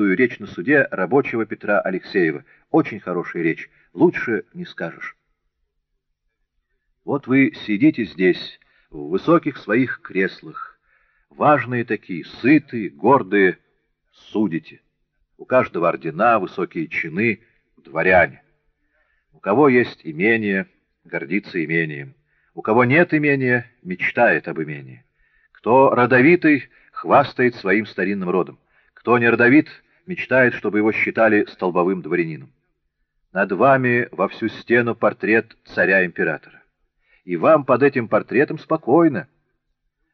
знаменитую речь на суде рабочего Петра Алексеева. Очень хорошая речь, лучше не скажешь. Вот вы сидите здесь, в высоких своих креслах, важные такие, сытые, гордые, судите. У каждого ордена, высокие чины, дворяне. У кого есть имение, гордится имением. У кого нет имения, мечтает об имении. Кто родовитый, хвастает своим старинным родом. Кто не родовит, мечтает, чтобы его считали столбовым дворянином. Над вами во всю стену портрет царя-императора. И вам под этим портретом спокойно.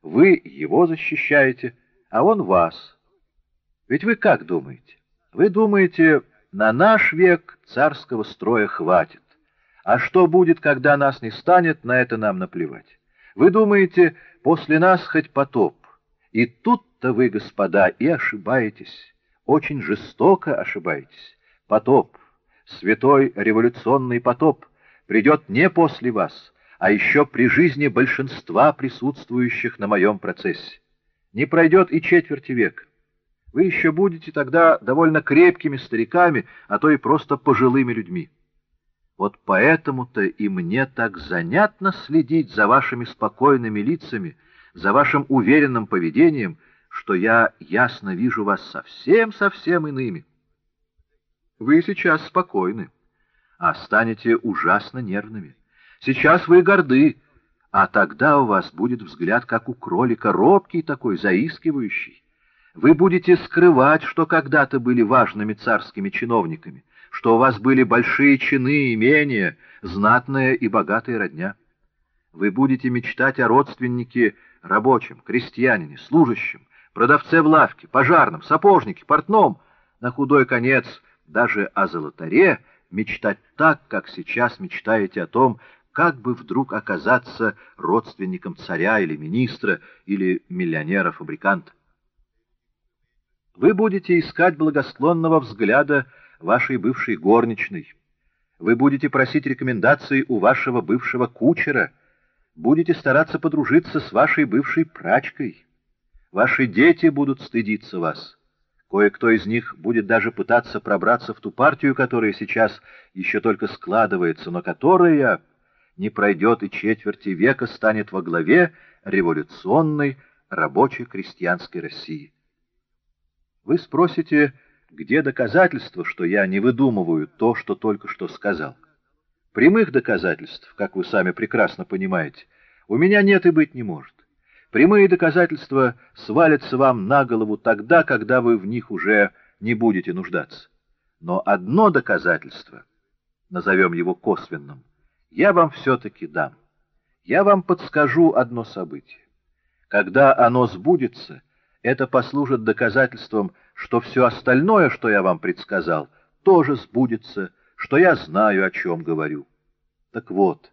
Вы его защищаете, а он вас. Ведь вы как думаете? Вы думаете, на наш век царского строя хватит. А что будет, когда нас не станет, на это нам наплевать. Вы думаете, после нас хоть потоп. И тут-то вы, господа, и ошибаетесь. Очень жестоко ошибаетесь. Потоп, святой революционный потоп, придет не после вас, а еще при жизни большинства присутствующих на моем процессе. Не пройдет и четверти века. Вы еще будете тогда довольно крепкими стариками, а то и просто пожилыми людьми. Вот поэтому-то и мне так занятно следить за вашими спокойными лицами, за вашим уверенным поведением, что я ясно вижу вас совсем-совсем иными. Вы сейчас спокойны, а станете ужасно нервными. Сейчас вы горды, а тогда у вас будет взгляд, как у кролика, робкий такой, заискивающий. Вы будете скрывать, что когда-то были важными царскими чиновниками, что у вас были большие чины, имения, знатная и богатая родня. Вы будете мечтать о родственнике рабочем, крестьянине, служащем, продавце в лавке, пожарном, сапожнике, портном, на худой конец даже о золотаре мечтать так, как сейчас мечтаете о том, как бы вдруг оказаться родственником царя или министра или миллионера-фабриканта. Вы будете искать благосклонного взгляда вашей бывшей горничной. Вы будете просить рекомендаций у вашего бывшего кучера. Будете стараться подружиться с вашей бывшей прачкой. Ваши дети будут стыдиться вас. Кое-кто из них будет даже пытаться пробраться в ту партию, которая сейчас еще только складывается, но которая не пройдет и четверти века станет во главе революционной рабочей крестьянской России. Вы спросите, где доказательства, что я не выдумываю то, что только что сказал? Прямых доказательств, как вы сами прекрасно понимаете, у меня нет и быть не может. Прямые доказательства свалятся вам на голову тогда, когда вы в них уже не будете нуждаться. Но одно доказательство, назовем его косвенным, я вам все-таки дам. Я вам подскажу одно событие. Когда оно сбудется, это послужит доказательством, что все остальное, что я вам предсказал, тоже сбудется, что я знаю, о чем говорю. Так вот,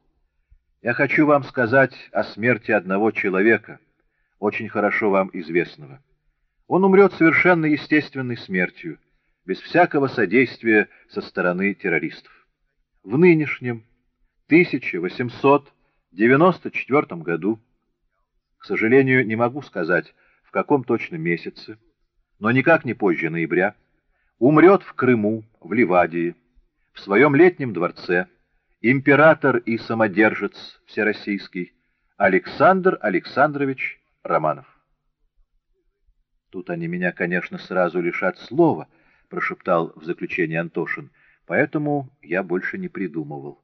я хочу вам сказать о смерти одного человека, очень хорошо вам известного. Он умрет совершенно естественной смертью, без всякого содействия со стороны террористов. В нынешнем 1894 году, к сожалению, не могу сказать, каком точно месяце, но никак не позже ноября, умрет в Крыму, в Ливадии, в своем летнем дворце, император и самодержец всероссийский Александр Александрович Романов. Тут они меня, конечно, сразу лишат слова, прошептал в заключение Антошин, поэтому я больше не придумывал.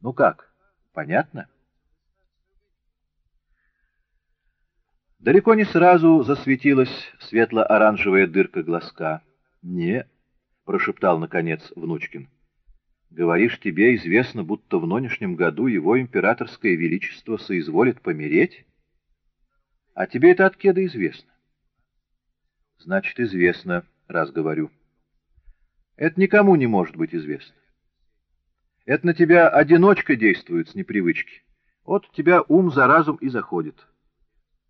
Ну как, понятно? Далеко не сразу засветилась светло-оранжевая дырка глазка. «Не», — прошептал, наконец, Внучкин. «Говоришь, тебе известно, будто в нынешнем году его императорское величество соизволит помереть? А тебе это от кеда известно?» «Значит, известно, раз говорю. Это никому не может быть известно. Это на тебя одиночка действует с непривычки. Вот тебя ум за разум и заходит».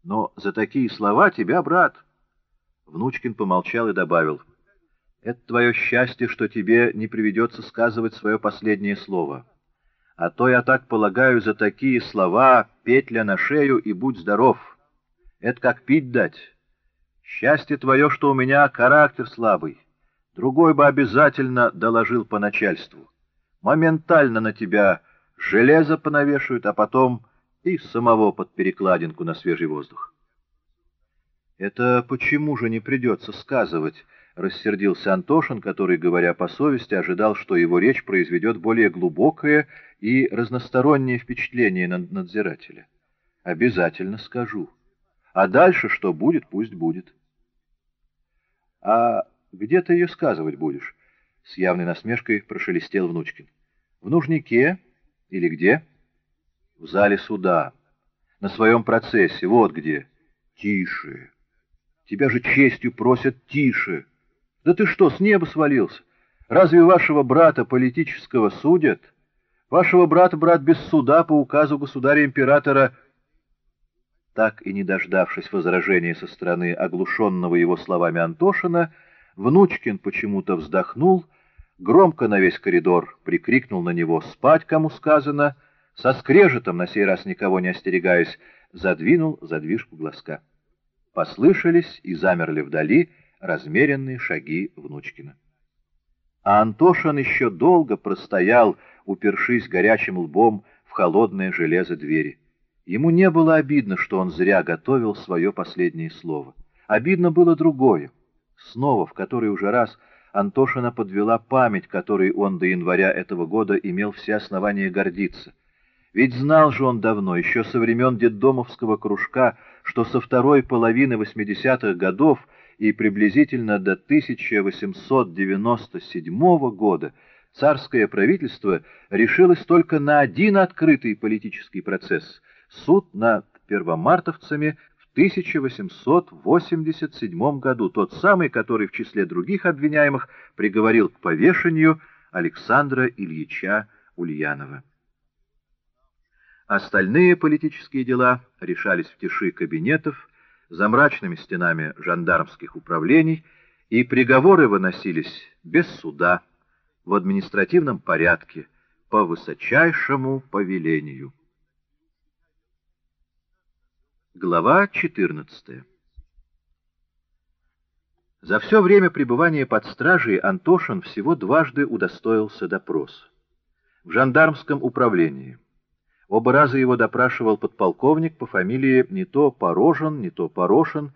Но за такие слова тебя, брат...» Внучкин помолчал и добавил. «Это твое счастье, что тебе не приведется сказывать свое последнее слово. А то, я так полагаю, за такие слова петля на шею и будь здоров. Это как пить дать. Счастье твое, что у меня характер слабый. Другой бы обязательно доложил по начальству. Моментально на тебя железо понавешивают, а потом и самого под перекладинку на свежий воздух. «Это почему же не придется сказывать?» — рассердился Антошин, который, говоря по совести, ожидал, что его речь произведет более глубокое и разностороннее впечатление на надзирателя. «Обязательно скажу. А дальше что будет, пусть будет». «А где ты ее сказывать будешь?» — с явной насмешкой прошелестел Внучкин. «В нужнике или где?» «В зале суда. На своем процессе. Вот где». «Тише!» Тебя же честью просят тише. Да ты что, с неба свалился? Разве вашего брата политического судят? Вашего брата брат без суда по указу государя-императора... Так и не дождавшись возражения со стороны оглушенного его словами Антошина, Внучкин почему-то вздохнул, громко на весь коридор прикрикнул на него «Спать, кому сказано!» со скрежетом, на сей раз никого не остерегаясь, задвинул задвижку глазка. Послышались и замерли вдали размеренные шаги Внучкина. А Антошин еще долго простоял, упершись горячим лбом в холодное железо двери. Ему не было обидно, что он зря готовил свое последнее слово. Обидно было другое. Снова, в который уже раз Антошина подвела память, которой он до января этого года имел все основания гордиться. Ведь знал же он давно, еще со времен детдомовского кружка, что со второй половины 80-х годов и приблизительно до 1897 года царское правительство решилось только на один открытый политический процесс — суд над первомартовцами в 1887 году, тот самый, который в числе других обвиняемых приговорил к повешению Александра Ильича Ульянова. Остальные политические дела решались в тиши кабинетов, за мрачными стенами жандармских управлений, и приговоры выносились без суда, в административном порядке, по высочайшему повелению. Глава 14 За все время пребывания под стражей Антошин всего дважды удостоился допроса. В жандармском управлении – Оба раза его допрашивал подполковник по фамилии не то Порожен, не то Порошин,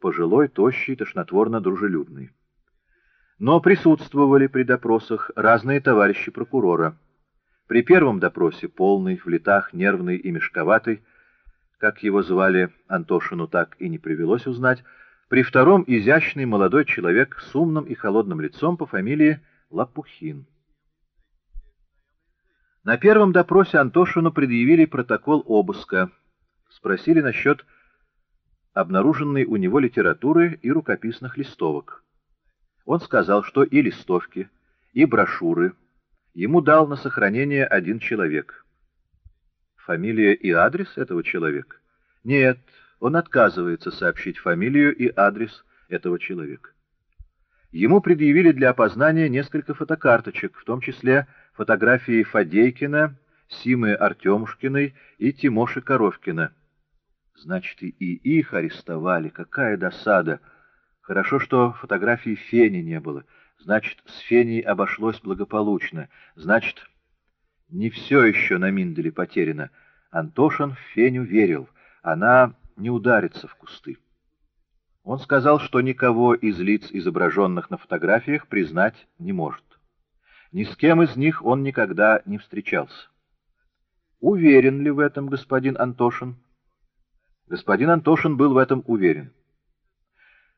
пожилой, тощий, тошнотворно-дружелюбный. Но присутствовали при допросах разные товарищи прокурора. При первом допросе полный, в летах, нервный и мешковатый, как его звали Антошину, так и не привелось узнать, при втором изящный молодой человек с умным и холодным лицом по фамилии Лопухин. На первом допросе Антошину предъявили протокол обыска. Спросили насчет обнаруженной у него литературы и рукописных листовок. Он сказал, что и листовки, и брошюры ему дал на сохранение один человек. Фамилия и адрес этого человека? Нет, он отказывается сообщить фамилию и адрес этого человека. Ему предъявили для опознания несколько фотокарточек, в том числе фотографии Фадейкина, Симы Артемушкиной и Тимоши Коровкина. Значит, и их арестовали. Какая досада! Хорошо, что фотографии Фени не было. Значит, с Феней обошлось благополучно. Значит, не все еще на Минделе потеряно. Антошин в Феню верил. Она не ударится в кусты. Он сказал, что никого из лиц, изображенных на фотографиях, признать не может. Ни с кем из них он никогда не встречался. Уверен ли в этом господин Антошин? Господин Антошин был в этом уверен.